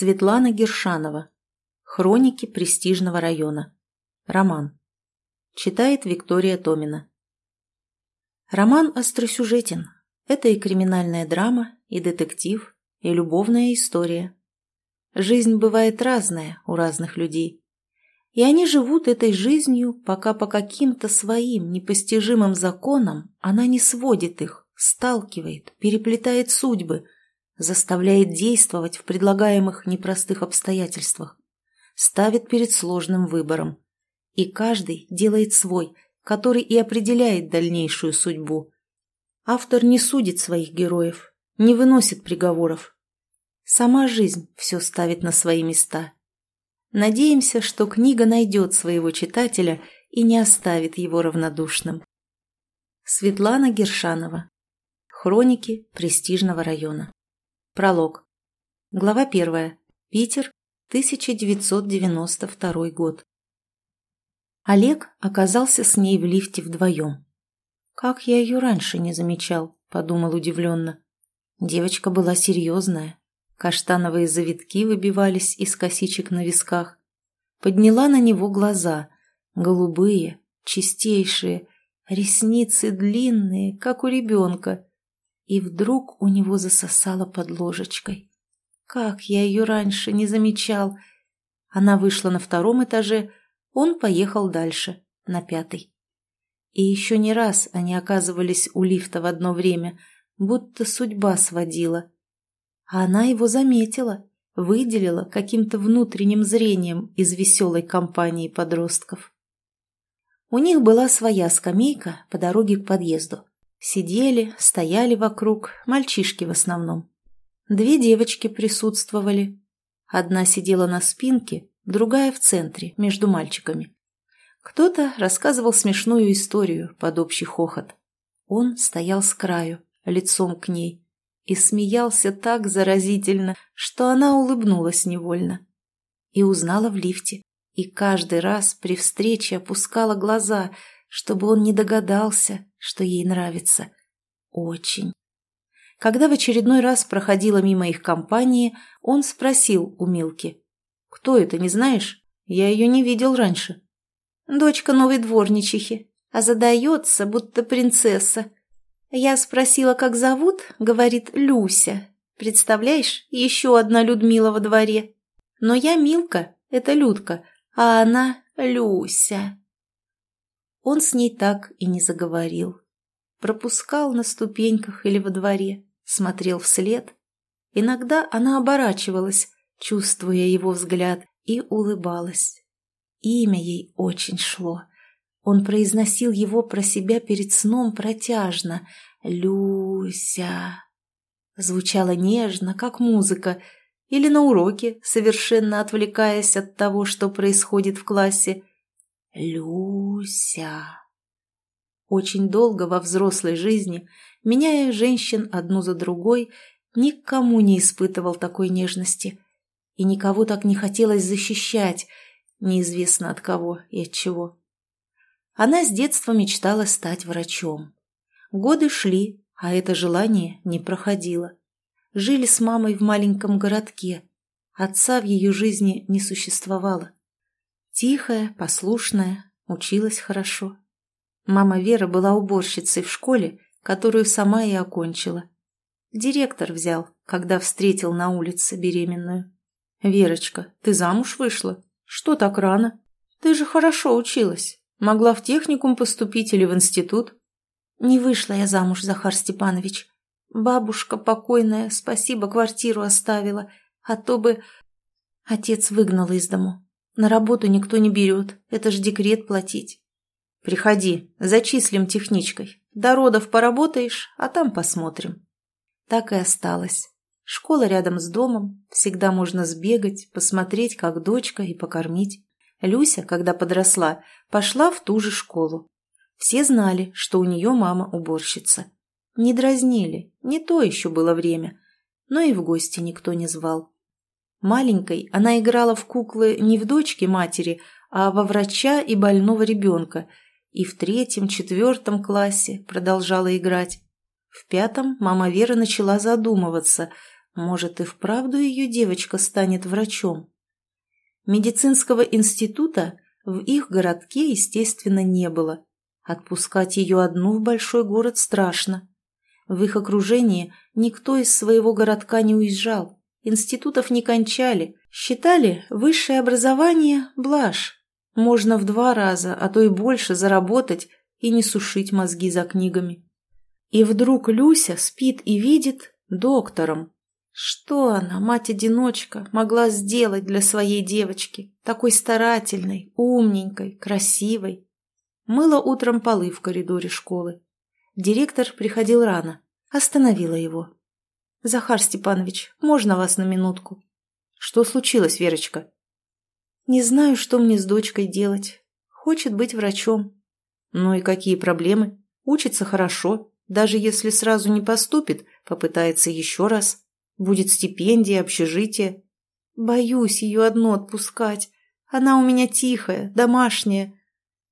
Светлана Гершанова. Хроники престижного района. Роман. Читает Виктория Томина. Роман остросюжетен. Это и криминальная драма, и детектив, и любовная история. Жизнь бывает разная у разных людей. И они живут этой жизнью, пока по каким-то своим непостижимым законам она не сводит их, сталкивает, переплетает судьбы – заставляет действовать в предлагаемых непростых обстоятельствах, ставит перед сложным выбором. И каждый делает свой, который и определяет дальнейшую судьбу. Автор не судит своих героев, не выносит приговоров. Сама жизнь все ставит на свои места. Надеемся, что книга найдет своего читателя и не оставит его равнодушным. Светлана Гершанова. Хроники престижного района. Пролог. Глава первая. Питер, 1992 год. Олег оказался с ней в лифте вдвоем. «Как я ее раньше не замечал», — подумал удивленно. Девочка была серьезная. Каштановые завитки выбивались из косичек на висках. Подняла на него глаза. Голубые, чистейшие, ресницы длинные, как у ребенка и вдруг у него засосало под ложечкой. Как я ее раньше не замечал! Она вышла на втором этаже, он поехал дальше, на пятый. И еще не раз они оказывались у лифта в одно время, будто судьба сводила. А она его заметила, выделила каким-то внутренним зрением из веселой компании подростков. У них была своя скамейка по дороге к подъезду. Сидели, стояли вокруг, мальчишки в основном. Две девочки присутствовали. Одна сидела на спинке, другая в центре, между мальчиками. Кто-то рассказывал смешную историю под общий хохот. Он стоял с краю, лицом к ней, и смеялся так заразительно, что она улыбнулась невольно. И узнала в лифте, и каждый раз при встрече опускала глаза – чтобы он не догадался, что ей нравится. Очень. Когда в очередной раз проходила мимо их компании, он спросил у Милки. «Кто это, не знаешь? Я ее не видел раньше». «Дочка новой дворничихи, а задается, будто принцесса. Я спросила, как зовут, говорит Люся. Представляешь, еще одна Людмила во дворе. Но я Милка, это Людка, а она Люся». Он с ней так и не заговорил. Пропускал на ступеньках или во дворе, смотрел вслед. Иногда она оборачивалась, чувствуя его взгляд, и улыбалась. Имя ей очень шло. Он произносил его про себя перед сном протяжно. «Люся». Звучало нежно, как музыка, или на уроке, совершенно отвлекаясь от того, что происходит в классе. Люся. Очень долго во взрослой жизни, меняя женщин одну за другой, никому не испытывал такой нежности. И никого так не хотелось защищать, неизвестно от кого и от чего. Она с детства мечтала стать врачом. Годы шли, а это желание не проходило. Жили с мамой в маленьком городке. Отца в ее жизни не существовало. Тихая, послушная, училась хорошо. Мама Вера была уборщицей в школе, которую сама и окончила. Директор взял, когда встретил на улице беременную. «Верочка, ты замуж вышла? Что так рано? Ты же хорошо училась. Могла в техникум поступить или в институт?» «Не вышла я замуж, Захар Степанович. Бабушка покойная, спасибо, квартиру оставила, а то бы...» Отец выгнал из дому. На работу никто не берет, это ж декрет платить. Приходи, зачислим техничкой. До родов поработаешь, а там посмотрим. Так и осталось. Школа рядом с домом, всегда можно сбегать, посмотреть, как дочка, и покормить. Люся, когда подросла, пошла в ту же школу. Все знали, что у нее мама уборщица. Не дразнили, не то еще было время, но и в гости никто не звал. Маленькой она играла в куклы не в дочке матери, а во врача и больного ребенка, и в третьем-четвертом классе продолжала играть. В пятом мама Вера начала задумываться, Может, и вправду ее девочка станет врачом? Медицинского института в их городке, естественно, не было. Отпускать ее одну в большой город страшно. В их окружении никто из своего городка не уезжал, институтов не кончали, считали высшее образование – блажь. Можно в два раза, а то и больше заработать и не сушить мозги за книгами. И вдруг Люся спит и видит доктором. Что она, мать-одиночка, могла сделать для своей девочки, такой старательной, умненькой, красивой? Мыла утром полы в коридоре школы. Директор приходил рано. Остановила его. «Захар Степанович, можно вас на минутку?» «Что случилось, Верочка?» «Не знаю, что мне с дочкой делать. Хочет быть врачом». «Ну и какие проблемы? Учится хорошо. Даже если сразу не поступит, попытается еще раз. Будет стипендия, общежитие. Боюсь ее одну отпускать. Она у меня тихая, домашняя.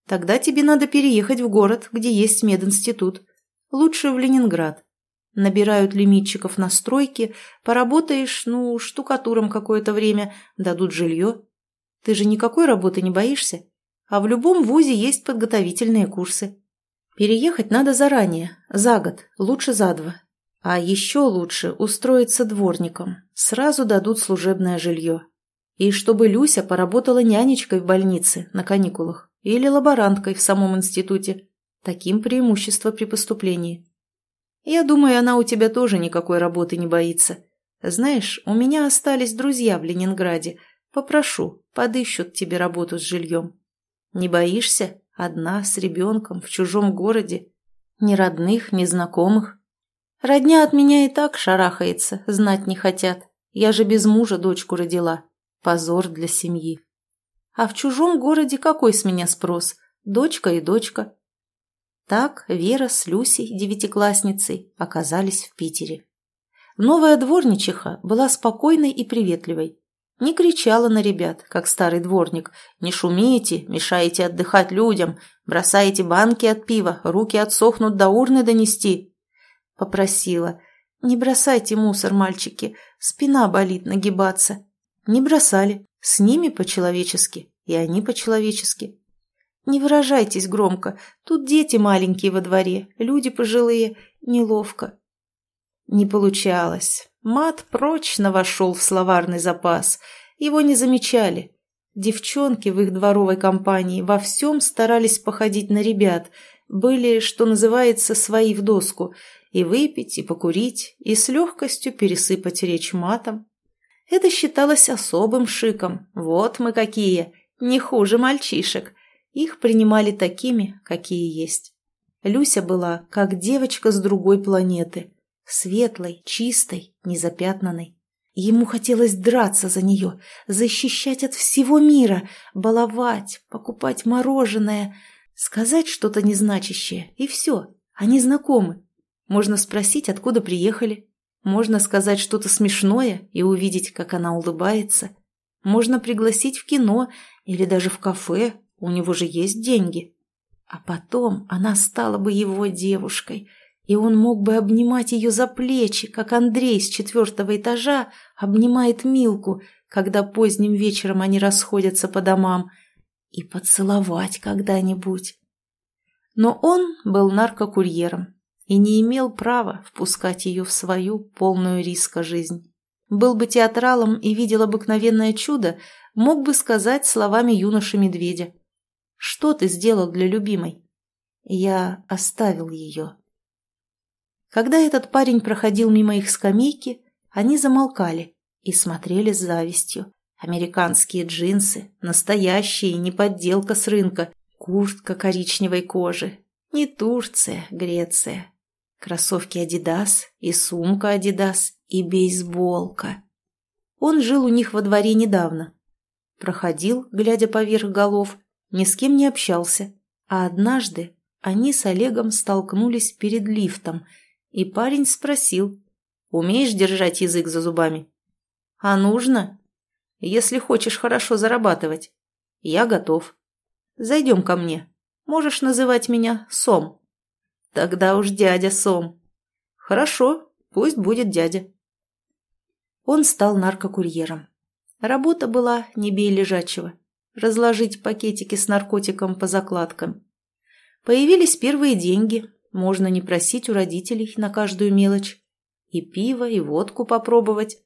Тогда тебе надо переехать в город, где есть мединститут. Лучше в Ленинград. Набирают лимитчиков на стройке, поработаешь, ну, штукатуром какое-то время, дадут жилье. Ты же никакой работы не боишься? А в любом вузе есть подготовительные курсы. Переехать надо заранее, за год, лучше за два. А еще лучше устроиться дворником. Сразу дадут служебное жилье. И чтобы Люся поработала нянечкой в больнице на каникулах или лаборанткой в самом институте. Таким преимущество при поступлении. Я думаю, она у тебя тоже никакой работы не боится. Знаешь, у меня остались друзья в Ленинграде. Попрошу, подыщут тебе работу с жильем. Не боишься? Одна, с ребенком, в чужом городе. Ни родных, ни знакомых. Родня от меня и так шарахается, знать не хотят. Я же без мужа дочку родила. Позор для семьи. А в чужом городе какой с меня спрос? Дочка и дочка. Так Вера с Люсей, девятиклассницей, оказались в Питере. Новая дворничиха была спокойной и приветливой. Не кричала на ребят, как старый дворник. «Не шумите, мешаете отдыхать людям, бросаете банки от пива, руки отсохнут до урны донести». Попросила. «Не бросайте мусор, мальчики, спина болит нагибаться». Не бросали, с ними по-человечески, и они по-человечески. Не выражайтесь громко. Тут дети маленькие во дворе, люди пожилые. Неловко. Не получалось. Мат прочно вошел в словарный запас. Его не замечали. Девчонки в их дворовой компании во всем старались походить на ребят. Были, что называется, свои в доску. И выпить, и покурить, и с легкостью пересыпать речь матом. Это считалось особым шиком. Вот мы какие, не хуже мальчишек. Их принимали такими, какие есть. Люся была, как девочка с другой планеты. Светлой, чистой, незапятнанной. Ему хотелось драться за нее, защищать от всего мира, баловать, покупать мороженое, сказать что-то незначащее, и все, они знакомы. Можно спросить, откуда приехали. Можно сказать что-то смешное и увидеть, как она улыбается. Можно пригласить в кино или даже в кафе, у него же есть деньги. А потом она стала бы его девушкой, и он мог бы обнимать ее за плечи, как Андрей с четвертого этажа обнимает Милку, когда поздним вечером они расходятся по домам, и поцеловать когда-нибудь. Но он был наркокурьером и не имел права впускать ее в свою полную риска жизнь. Был бы театралом и видел обыкновенное чудо, мог бы сказать словами юноши-медведя – что ты сделал для любимой? Я оставил ее. Когда этот парень проходил мимо их скамейки, они замолкали и смотрели с завистью. Американские джинсы, настоящие, не подделка с рынка, куртка коричневой кожи. Не Турция, Греция. Кроссовки Адидас и сумка Адидас и бейсболка. Он жил у них во дворе недавно. Проходил, глядя поверх голов, ни с кем не общался. А однажды они с Олегом столкнулись перед лифтом, и парень спросил, «Умеешь держать язык за зубами?» «А нужно?» «Если хочешь хорошо зарабатывать». «Я готов». «Зайдем ко мне. Можешь называть меня Сом». «Тогда уж дядя Сом». «Хорошо, пусть будет дядя». Он стал наркокурьером. Работа была не бей лежачего. Разложить пакетики с наркотиком по закладкам. Появились первые деньги, можно не просить у родителей на каждую мелочь. И пиво, и водку попробовать.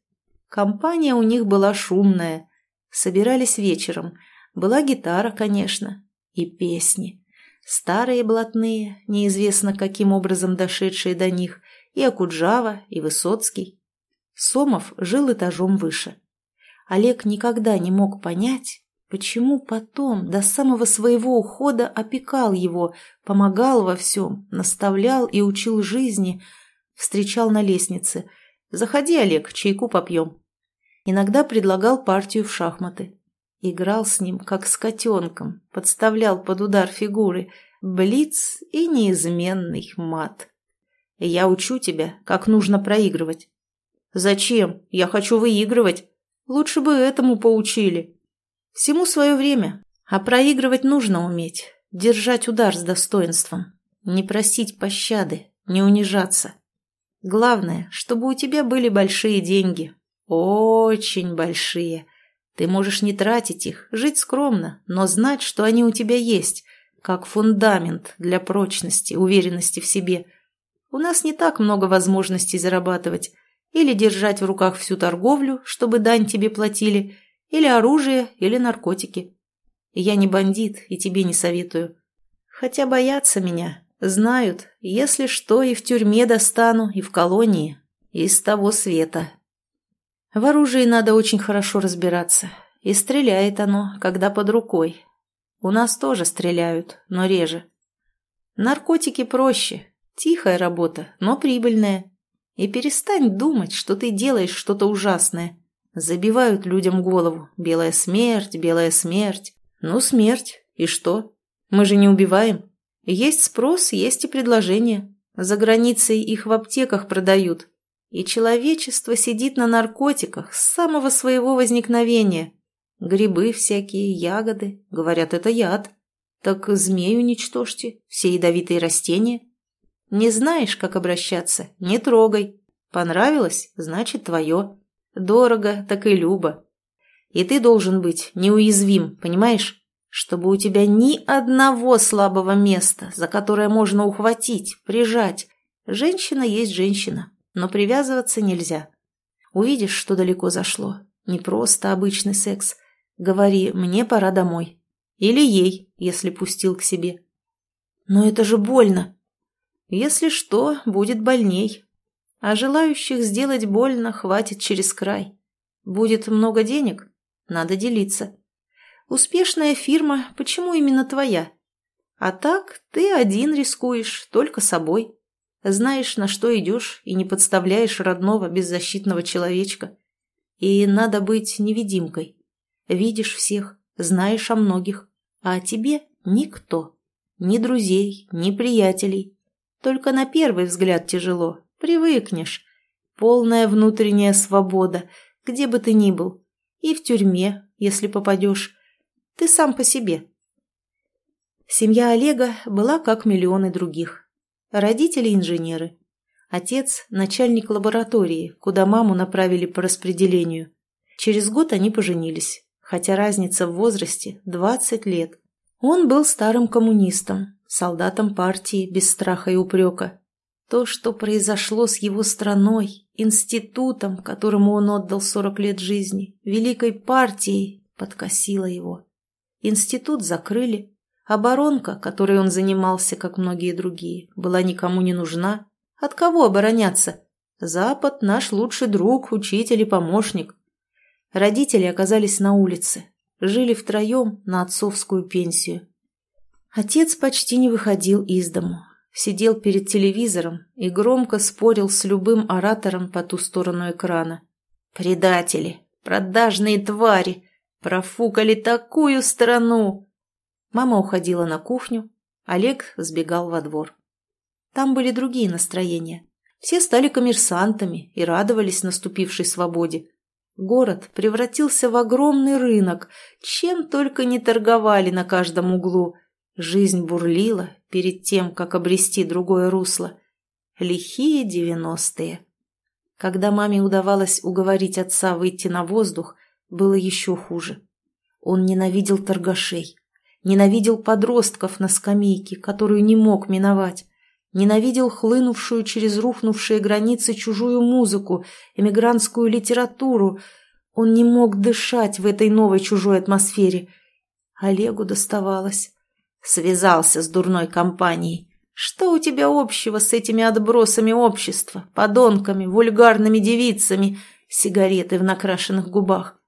Компания у них была шумная. Собирались вечером. Была гитара, конечно. И песни. Старые блатные, неизвестно каким образом дошедшие до них. И Акуджава, и Высоцкий. Сомов жил этажом выше. Олег никогда не мог понять, почему потом, до самого своего ухода, опекал его, помогал во всем, наставлял и учил жизни, встречал на лестнице. «Заходи, Олег, чайку попьем». Иногда предлагал партию в шахматы. Играл с ним, как с котенком, подставлял под удар фигуры, блиц и неизменный мат. «Я учу тебя, как нужно проигрывать». «Зачем? Я хочу выигрывать. Лучше бы этому поучили». «Всему свое время, а проигрывать нужно уметь, держать удар с достоинством, не просить пощады, не унижаться. Главное, чтобы у тебя были большие деньги. Очень большие. Ты можешь не тратить их, жить скромно, но знать, что они у тебя есть, как фундамент для прочности, уверенности в себе. У нас не так много возможностей зарабатывать. Или держать в руках всю торговлю, чтобы дань тебе платили, или оружие, или наркотики. Я не бандит и тебе не советую. Хотя боятся меня, Знают, если что, и в тюрьме достану, и в колонии, из того света. В оружии надо очень хорошо разбираться. И стреляет оно, когда под рукой. У нас тоже стреляют, но реже. Наркотики проще. Тихая работа, но прибыльная. И перестань думать, что ты делаешь что-то ужасное. Забивают людям голову. Белая смерть, белая смерть. Ну, смерть. И что? Мы же не убиваем. Есть спрос, есть и предложение. За границей их в аптеках продают. И человечество сидит на наркотиках с самого своего возникновения. Грибы всякие, ягоды. Говорят, это яд. Так змею уничтожьте, все ядовитые растения. Не знаешь, как обращаться? Не трогай. Понравилось? Значит, твое. Дорого, так и любо. И ты должен быть неуязвим, понимаешь? чтобы у тебя ни одного слабого места, за которое можно ухватить, прижать. Женщина есть женщина, но привязываться нельзя. Увидишь, что далеко зашло. Не просто обычный секс. Говори, мне пора домой. Или ей, если пустил к себе. Но это же больно. Если что, будет больней. А желающих сделать больно хватит через край. Будет много денег, надо делиться. Успешная фирма, почему именно твоя? А так ты один рискуешь, только собой. Знаешь, на что идешь, и не подставляешь родного беззащитного человечка. И надо быть невидимкой. Видишь всех, знаешь о многих, а о тебе никто. Ни друзей, ни приятелей. Только на первый взгляд тяжело, привыкнешь. Полная внутренняя свобода, где бы ты ни был. И в тюрьме, если попадешь, ты сам по себе. Семья Олега была как миллионы других. Родители – инженеры. Отец – начальник лаборатории, куда маму направили по распределению. Через год они поженились, хотя разница в возрасте – 20 лет. Он был старым коммунистом, солдатом партии без страха и упрека. То, что произошло с его страной, институтом, которому он отдал 40 лет жизни, великой партией, подкосило его. Институт закрыли. Оборонка, которой он занимался, как многие другие, была никому не нужна. От кого обороняться? Запад – наш лучший друг, учитель и помощник. Родители оказались на улице. Жили втроем на отцовскую пенсию. Отец почти не выходил из дому. Сидел перед телевизором и громко спорил с любым оратором по ту сторону экрана. «Предатели! Продажные твари! Профукали такую страну!» Мама уходила на кухню, Олег сбегал во двор. Там были другие настроения. Все стали коммерсантами и радовались наступившей свободе. Город превратился в огромный рынок, чем только не торговали на каждом углу. Жизнь бурлила перед тем, как обрести другое русло. Лихие девяностые. Когда маме удавалось уговорить отца выйти на воздух, было еще хуже. Он ненавидел торгашей, ненавидел подростков на скамейке, которую не мог миновать, ненавидел хлынувшую через рухнувшие границы чужую музыку, эмигрантскую литературу. Он не мог дышать в этой новой чужой атмосфере. Олегу доставалось. Связался с дурной компанией. Что у тебя общего с этими отбросами общества, подонками, вульгарными девицами, сигареты в накрашенных губах?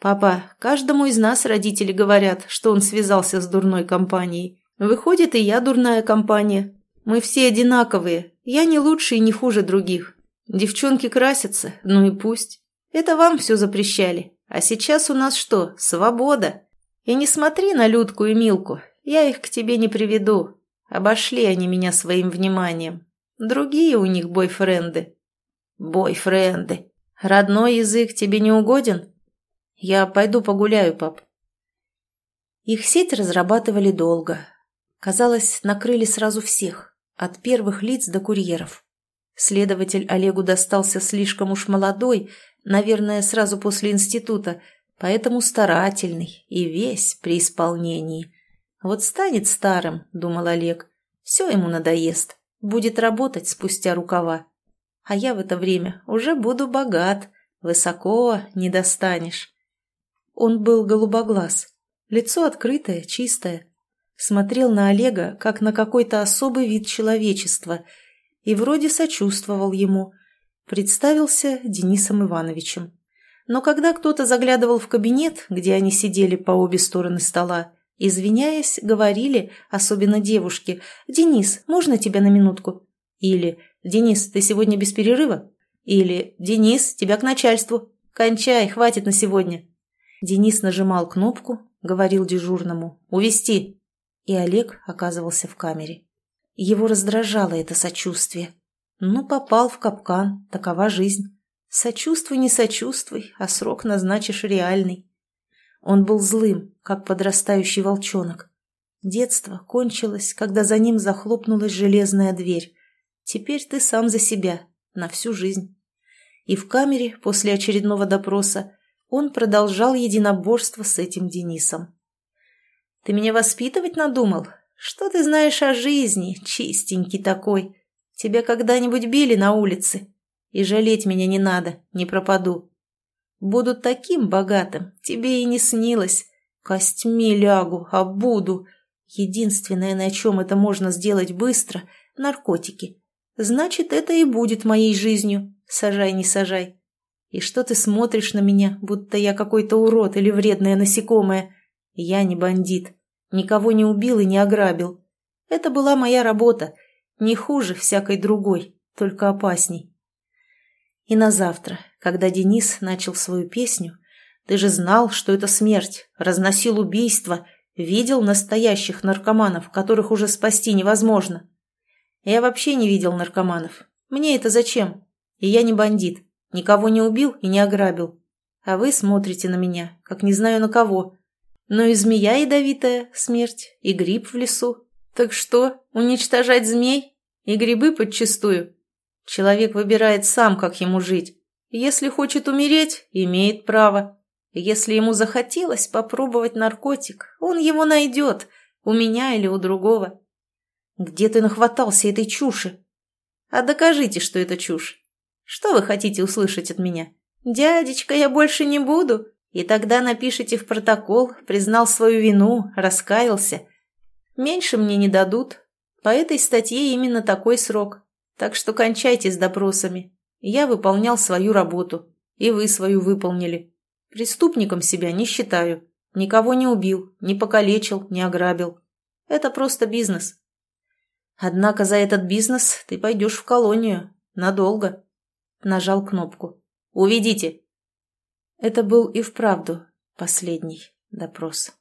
«Папа, каждому из нас родители говорят, что он связался с дурной компанией. Выходит, и я дурная компания. Мы все одинаковые. Я не лучше и не хуже других. Девчонки красятся, ну и пусть. Это вам все запрещали. А сейчас у нас что, свобода? И не смотри на Людку и Милку. Я их к тебе не приведу. Обошли они меня своим вниманием. Другие у них бойфренды». «Бойфренды. Родной язык тебе не угоден?» «Я пойду погуляю, пап». Их сеть разрабатывали долго. Казалось, накрыли сразу всех, от первых лиц до курьеров. Следователь Олегу достался слишком уж молодой, наверное, сразу после института, поэтому старательный и весь при исполнении. Вот станет старым, думал Олег, все ему надоест, будет работать спустя рукава. А я в это время уже буду богат, высоко не достанешь. Он был голубоглаз, лицо открытое, чистое. Смотрел на Олега, как на какой-то особый вид человечества, и вроде сочувствовал ему. Представился Денисом Ивановичем. Но когда кто-то заглядывал в кабинет, где они сидели по обе стороны стола, извиняясь, говорили, особенно девушки, «Денис, можно тебя на минутку?» Или «Денис, ты сегодня без перерыва?» Или «Денис, тебя к начальству. Кончай, хватит на сегодня». Денис нажимал кнопку, говорил дежурному «Увести!» И Олег оказывался в камере. Его раздражало это сочувствие. Ну, попал в капкан, такова жизнь. Сочувствуй, не сочувствуй, а срок назначишь реальный. Он был злым, как подрастающий волчонок. Детство кончилось, когда за ним захлопнулась железная дверь. Теперь ты сам за себя, на всю жизнь. И в камере после очередного допроса он продолжал единоборство с этим Денисом. «Ты меня воспитывать надумал? Что ты знаешь о жизни, чистенький такой? Тебя когда-нибудь били на улице? И жалеть меня не надо, не пропаду. Буду таким богатым, тебе и не снилось. Костьми лягу, а буду. Единственное, на чем это можно сделать быстро – наркотики. Значит, это и будет моей жизнью, сажай не сажай. И что ты смотришь на меня, будто я какой-то урод или вредное насекомое? Я не бандит. Никого не убил и не ограбил. Это была моя работа. Не хуже всякой другой, только опасней. И на завтра, когда Денис начал свою песню, ты же знал, что это смерть, разносил убийство, видел настоящих наркоманов, которых уже спасти невозможно. Я вообще не видел наркоманов. Мне это зачем? И я не бандит. Никого не убил и не ограбил. А вы смотрите на меня, как не знаю на кого. Но и змея ядовитая, смерть, и гриб в лесу. Так что, уничтожать змей? И грибы подчистую? Человек выбирает сам, как ему жить. Если хочет умереть, имеет право. Если ему захотелось попробовать наркотик, он его найдет, у меня или у другого. Где ты нахватался этой чуши? А докажите, что это чушь. Что вы хотите услышать от меня? Дядечка, я больше не буду. И тогда напишите в протокол, признал свою вину, раскаялся. Меньше мне не дадут. По этой статье именно такой срок. Так что кончайте с допросами. Я выполнял свою работу. И вы свою выполнили. Преступником себя не считаю. Никого не убил, не покалечил, не ограбил. Это просто бизнес. Однако за этот бизнес ты пойдешь в колонию. Надолго. Нажал кнопку. «Уведите!» Это был и вправду последний допрос.